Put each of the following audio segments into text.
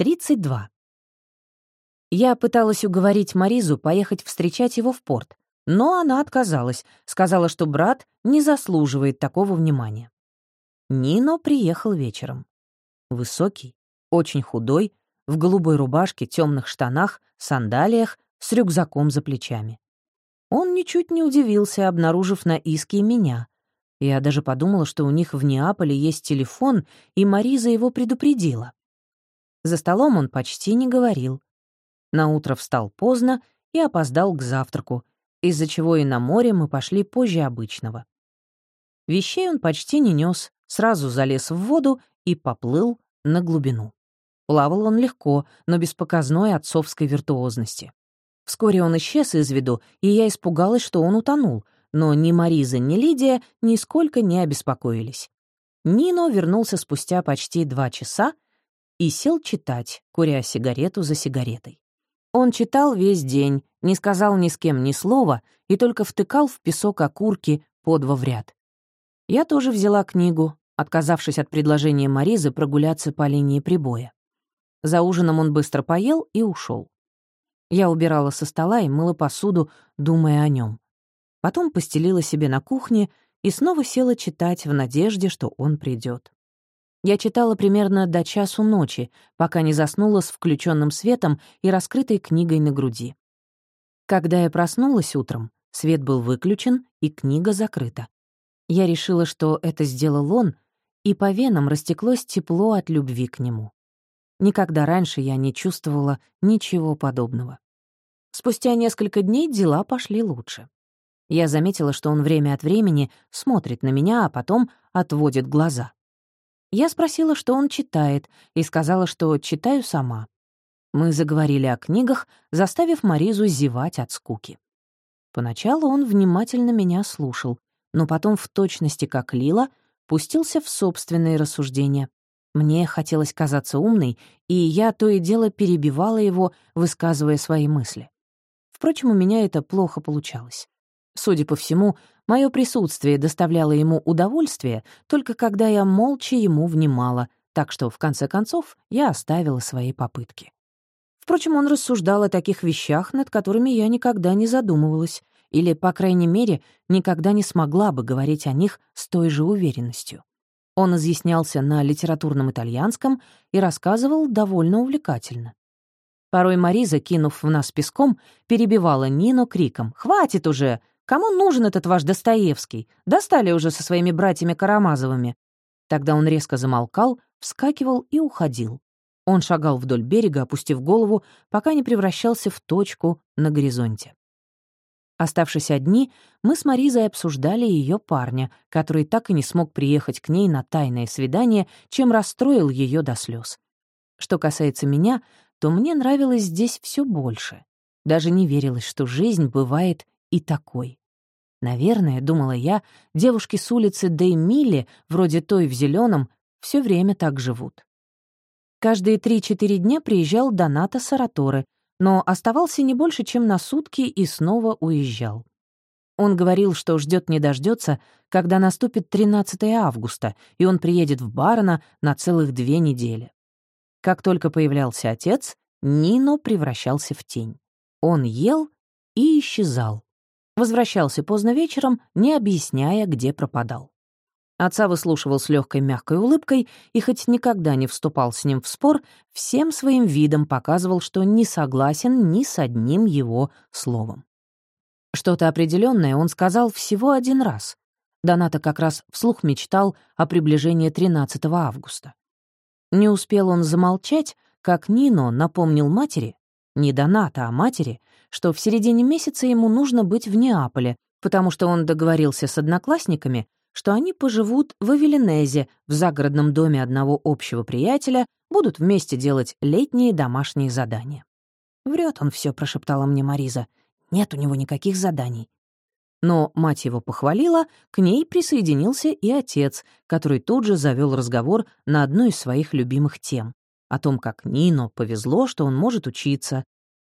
32. Я пыталась уговорить Маризу поехать встречать его в порт, но она отказалась, сказала, что брат не заслуживает такого внимания. Нино приехал вечером. Высокий, очень худой, в голубой рубашке, темных штанах, сандалиях, с рюкзаком за плечами. Он ничуть не удивился, обнаружив на иске меня. Я даже подумала, что у них в Неаполе есть телефон, и Мариза его предупредила. За столом он почти не говорил. Наутро встал поздно и опоздал к завтраку, из-за чего и на море мы пошли позже обычного. Вещей он почти не нес, сразу залез в воду и поплыл на глубину. Плавал он легко, но без показной отцовской виртуозности. Вскоре он исчез из виду, и я испугалась, что он утонул, но ни Мариза, ни Лидия нисколько не обеспокоились. Нино вернулся спустя почти два часа и сел читать, куря сигарету за сигаретой. Он читал весь день, не сказал ни с кем ни слова и только втыкал в песок окурки по два в ряд. Я тоже взяла книгу, отказавшись от предложения Маризы прогуляться по линии прибоя. За ужином он быстро поел и ушел. Я убирала со стола и мыла посуду, думая о нем. Потом постелила себе на кухне и снова села читать в надежде, что он придет. Я читала примерно до часу ночи, пока не заснула с включенным светом и раскрытой книгой на груди. Когда я проснулась утром, свет был выключен и книга закрыта. Я решила, что это сделал он, и по венам растеклось тепло от любви к нему. Никогда раньше я не чувствовала ничего подобного. Спустя несколько дней дела пошли лучше. Я заметила, что он время от времени смотрит на меня, а потом отводит глаза. Я спросила, что он читает, и сказала, что читаю сама. Мы заговорили о книгах, заставив Маризу зевать от скуки. Поначалу он внимательно меня слушал, но потом в точности как Лила пустился в собственные рассуждения. Мне хотелось казаться умной, и я то и дело перебивала его, высказывая свои мысли. Впрочем, у меня это плохо получалось. Судя по всему, мое присутствие доставляло ему удовольствие только когда я молча ему внимала, так что, в конце концов, я оставила свои попытки. Впрочем, он рассуждал о таких вещах, над которыми я никогда не задумывалась, или, по крайней мере, никогда не смогла бы говорить о них с той же уверенностью. Он изъяснялся на литературном итальянском и рассказывал довольно увлекательно. Порой Мариза, кинув в нас песком, перебивала Нину криком «Хватит уже! Кому нужен этот ваш Достоевский? Достали уже со своими братьями Карамазовыми». Тогда он резко замолкал, вскакивал и уходил. Он шагал вдоль берега, опустив голову, пока не превращался в точку на горизонте. Оставшись одни, мы с Маризой обсуждали ее парня, который так и не смог приехать к ней на тайное свидание, чем расстроил ее до слез. Что касается меня, то мне нравилось здесь все больше. Даже не верилось, что жизнь бывает и такой. Наверное, думала я, девушки с улицы Деймили, вроде той в зеленом, все время так живут. Каждые три-четыре дня приезжал Доната Сараторе, но оставался не больше, чем на сутки и снова уезжал. Он говорил, что ждет не дождется, когда наступит 13 августа, и он приедет в Барона на целых две недели. Как только появлялся отец, Нино превращался в тень. Он ел и исчезал. Возвращался поздно вечером, не объясняя, где пропадал. Отца выслушивал с легкой мягкой улыбкой и хоть никогда не вступал с ним в спор, всем своим видом показывал, что не согласен ни с одним его словом. Что-то определенное он сказал всего один раз. Доната как раз вслух мечтал о приближении 13 августа. Не успел он замолчать, как Нино напомнил матери, не Доната, а матери, что в середине месяца ему нужно быть в Неаполе, потому что он договорился с одноклассниками, что они поживут в Авелинезе, в загородном доме одного общего приятеля, будут вместе делать летние домашние задания. «Врет он все, прошептала мне Мариза. «Нет у него никаких заданий». Но мать его похвалила, к ней присоединился и отец, который тут же завел разговор на одну из своих любимых тем — о том, как Нино повезло, что он может учиться,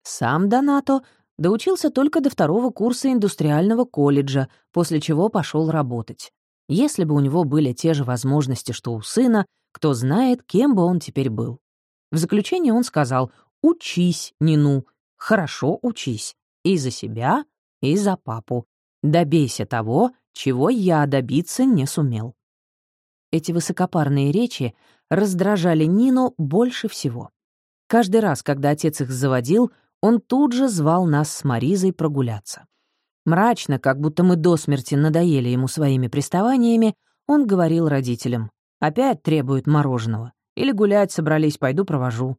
сам Донато доучился только до второго курса индустриального колледжа, после чего пошел работать. Если бы у него были те же возможности, что у сына, кто знает, кем бы он теперь был. В заключение он сказал «Учись, Нину, хорошо учись. И за себя, и за папу. Добейся того, чего я добиться не сумел». Эти высокопарные речи раздражали Нину больше всего. Каждый раз, когда отец их заводил, он тут же звал нас с Маризой прогуляться. Мрачно, как будто мы до смерти надоели ему своими приставаниями, он говорил родителям. «Опять требует мороженого. Или гулять собрались, пойду провожу».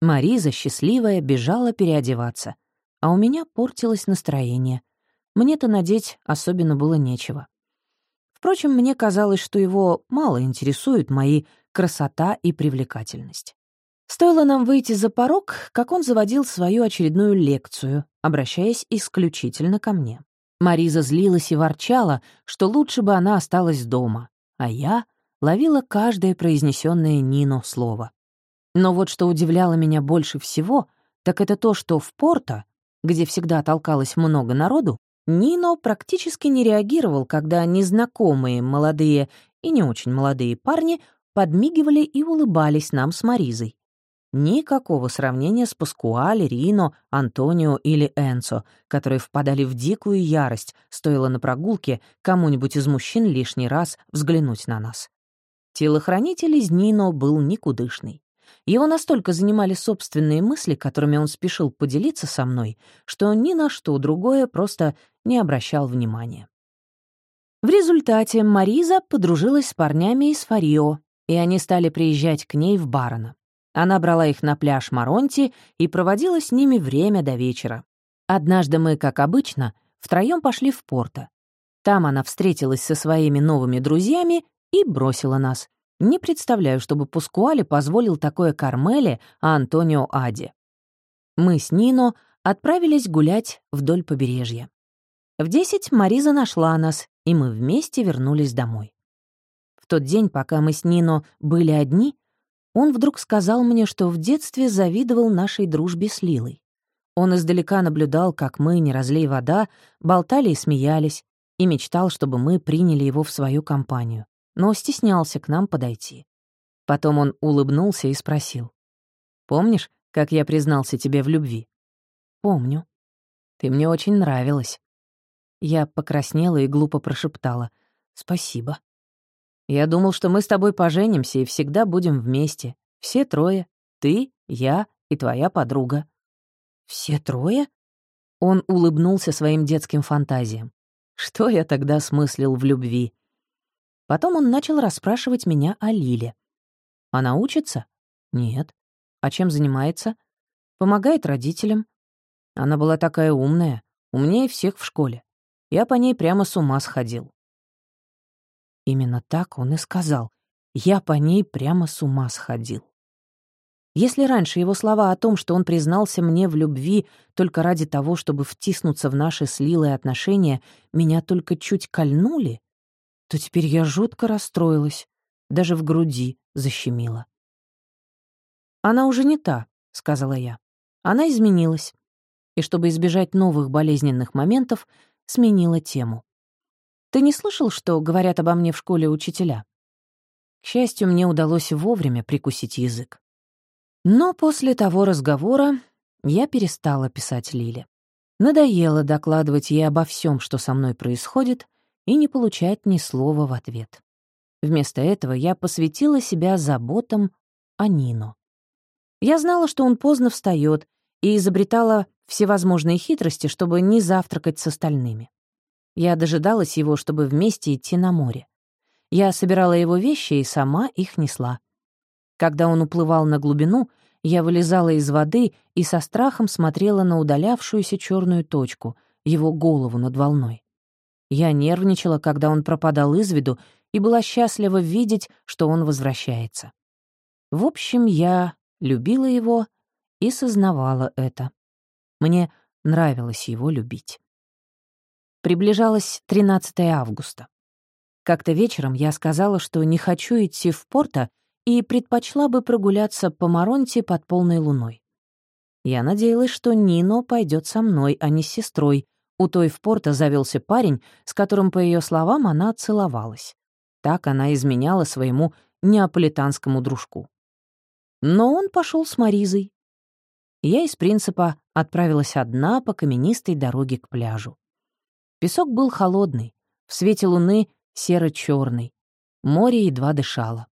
Мариза, счастливая, бежала переодеваться. А у меня портилось настроение. Мне-то надеть особенно было нечего. Впрочем, мне казалось, что его мало интересуют мои красота и привлекательность. Стоило нам выйти за порог, как он заводил свою очередную лекцию, обращаясь исключительно ко мне. Мариза злилась и ворчала, что лучше бы она осталась дома, а я ловила каждое произнесенное Нино слово. Но вот что удивляло меня больше всего, так это то, что в Порто, где всегда толкалось много народу, Нино практически не реагировал, когда незнакомые молодые и не очень молодые парни подмигивали и улыбались нам с Маризой. Никакого сравнения с Паскуале, Рино, Антонио или Энцо, которые впадали в дикую ярость, стоило на прогулке кому-нибудь из мужчин лишний раз взглянуть на нас. Телохранитель из Нино был никудышный. Его настолько занимали собственные мысли, которыми он спешил поделиться со мной, что ни на что другое просто не обращал внимания. В результате Мариза подружилась с парнями из Фарио, и они стали приезжать к ней в Барона. Она брала их на пляж Маронти и проводила с ними время до вечера. Однажды мы, как обычно, втроем пошли в Порто. Там она встретилась со своими новыми друзьями и бросила нас. Не представляю, чтобы Пускуале позволил такое Кармеле, а Антонио Аде. Мы с Нино отправились гулять вдоль побережья. В десять Мариза нашла нас, и мы вместе вернулись домой. В тот день, пока мы с Нино были одни, он вдруг сказал мне, что в детстве завидовал нашей дружбе с Лилой. Он издалека наблюдал, как мы, не разлей вода, болтали и смеялись, и мечтал, чтобы мы приняли его в свою компанию, но стеснялся к нам подойти. Потом он улыбнулся и спросил. «Помнишь, как я признался тебе в любви?» «Помню. Ты мне очень нравилась». Я покраснела и глупо прошептала. «Спасибо». Я думал, что мы с тобой поженимся и всегда будем вместе. Все трое. Ты, я и твоя подруга». «Все трое?» Он улыбнулся своим детским фантазиям. Что я тогда смыслил в любви? Потом он начал расспрашивать меня о Лиле. Она учится? Нет. А чем занимается? Помогает родителям. Она была такая умная, умнее всех в школе. Я по ней прямо с ума сходил. Именно так он и сказал. Я по ней прямо с ума сходил. Если раньше его слова о том, что он признался мне в любви только ради того, чтобы втиснуться в наши с Лилой отношения, меня только чуть кольнули, то теперь я жутко расстроилась, даже в груди защемила. «Она уже не та», — сказала я. Она изменилась. И чтобы избежать новых болезненных моментов, сменила тему. Ты не слышал, что говорят обо мне в школе учителя? К счастью, мне удалось вовремя прикусить язык. Но после того разговора я перестала писать Лиле. Надоело докладывать ей обо всем, что со мной происходит, и не получать ни слова в ответ. Вместо этого я посвятила себя заботам о Нино. Я знала, что он поздно встает, и изобретала всевозможные хитрости, чтобы не завтракать с остальными. Я дожидалась его, чтобы вместе идти на море. Я собирала его вещи и сама их несла. Когда он уплывал на глубину, я вылезала из воды и со страхом смотрела на удалявшуюся черную точку, его голову над волной. Я нервничала, когда он пропадал из виду, и была счастлива видеть, что он возвращается. В общем, я любила его и сознавала это. Мне нравилось его любить. Приближалось 13 августа. Как-то вечером я сказала, что не хочу идти в Порто и предпочла бы прогуляться по Маронте под полной луной. Я надеялась, что Нино пойдет со мной, а не с сестрой. У той в Порто завелся парень, с которым, по ее словам, она целовалась. Так она изменяла своему неаполитанскому дружку. Но он пошел с Маризой. Я из принципа отправилась одна по каменистой дороге к пляжу. Песок был холодный, в свете луны серо черный Море едва дышало.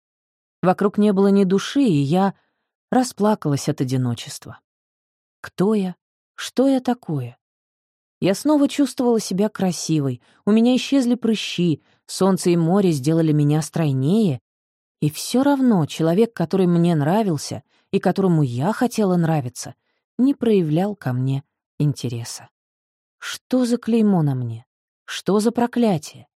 Вокруг не было ни души, и я расплакалась от одиночества. Кто я? Что я такое? Я снова чувствовала себя красивой, у меня исчезли прыщи, солнце и море сделали меня стройнее, и все равно человек, который мне нравился и которому я хотела нравиться, не проявлял ко мне интереса. Что за клеймо на мне? Что за проклятие?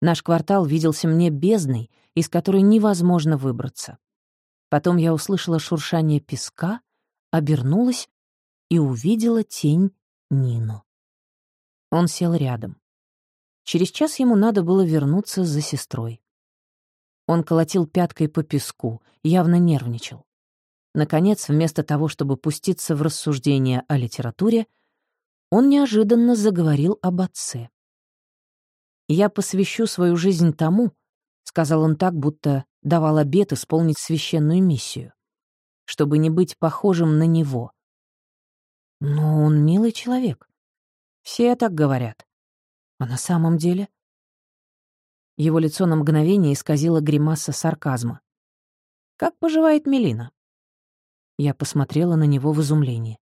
Наш квартал виделся мне бездной, из которой невозможно выбраться. Потом я услышала шуршание песка, обернулась и увидела тень Нину. Он сел рядом. Через час ему надо было вернуться за сестрой. Он колотил пяткой по песку, явно нервничал. Наконец, вместо того, чтобы пуститься в рассуждения о литературе, он неожиданно заговорил об отце. «Я посвящу свою жизнь тому», — сказал он так, будто давал обет исполнить священную миссию, чтобы не быть похожим на него. Но он милый человек. Все так говорят. А на самом деле? Его лицо на мгновение исказило гримаса сарказма. «Как поживает Мелина?» Я посмотрела на него в изумлении.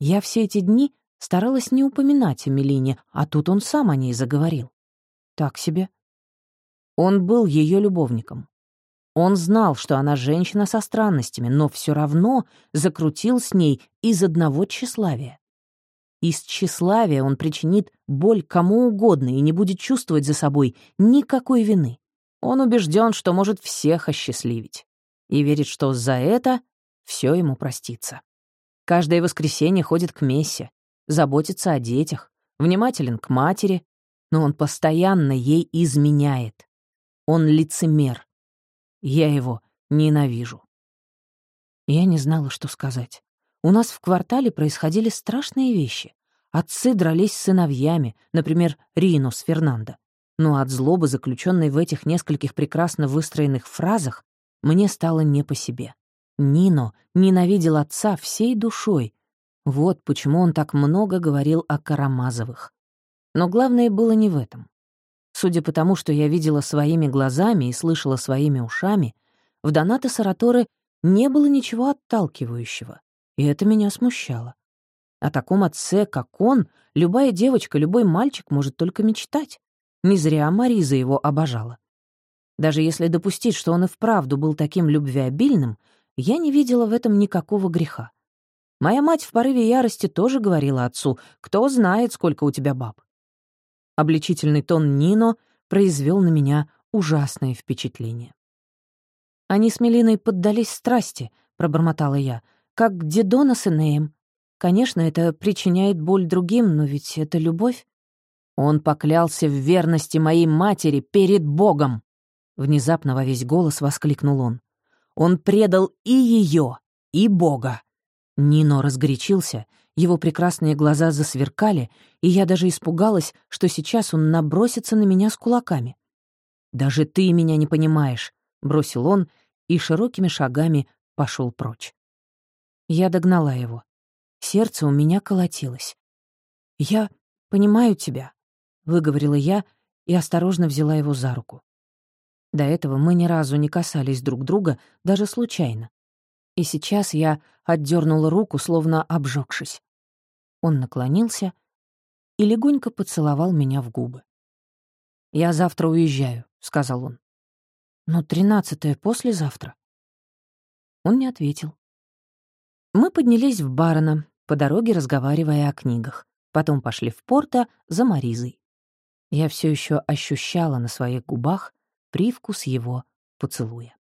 Я все эти дни старалась не упоминать о Мелине, а тут он сам о ней заговорил. Так себе. Он был ее любовником. Он знал, что она женщина со странностями, но все равно закрутил с ней из одного тщеславия. Из тщеславия он причинит боль кому угодно и не будет чувствовать за собой никакой вины. Он убежден, что может всех осчастливить. И верит, что за это все ему простится. Каждое воскресенье ходит к мессе, заботится о детях, внимателен к матери, но он постоянно ей изменяет. Он лицемер. Я его ненавижу. Я не знала, что сказать. У нас в квартале происходили страшные вещи. Отцы дрались с сыновьями, например, Рино с Фернандо. Но от злобы, заключенной в этих нескольких прекрасно выстроенных фразах, мне стало не по себе. Нино ненавидел отца всей душой. Вот почему он так много говорил о Карамазовых. Но главное было не в этом. Судя по тому, что я видела своими глазами и слышала своими ушами, в Доната Сараторе не было ничего отталкивающего, и это меня смущало. О таком отце, как он, любая девочка, любой мальчик может только мечтать. Не зря Мариза его обожала. Даже если допустить, что он и вправду был таким любвеобильным, я не видела в этом никакого греха. Моя мать в порыве ярости тоже говорила отцу, «Кто знает, сколько у тебя баб». Обличительный тон Нино произвел на меня ужасное впечатление. «Они с Мелиной поддались страсти», — пробормотала я, «как Дедона с Энеем. Конечно, это причиняет боль другим, но ведь это любовь». Он поклялся в верности моей матери перед Богом. Внезапно во весь голос воскликнул он. Он предал и ее, и Бога. Нино разгорячился его прекрасные глаза засверкали, и я даже испугалась, что сейчас он набросится на меня с кулаками. «Даже ты меня не понимаешь», — бросил он и широкими шагами пошел прочь. Я догнала его. Сердце у меня колотилось. «Я понимаю тебя», — выговорила я и осторожно взяла его за руку. До этого мы ни разу не касались друг друга, даже случайно. И сейчас я отдернула руку, словно обжегшись. Он наклонился и легонько поцеловал меня в губы. «Я завтра уезжаю», — сказал он. «Но тринадцатое послезавтра». Он не ответил. Мы поднялись в Барона, по дороге разговаривая о книгах. Потом пошли в Порто за Маризой. Я все еще ощущала на своих губах привкус его поцелуя.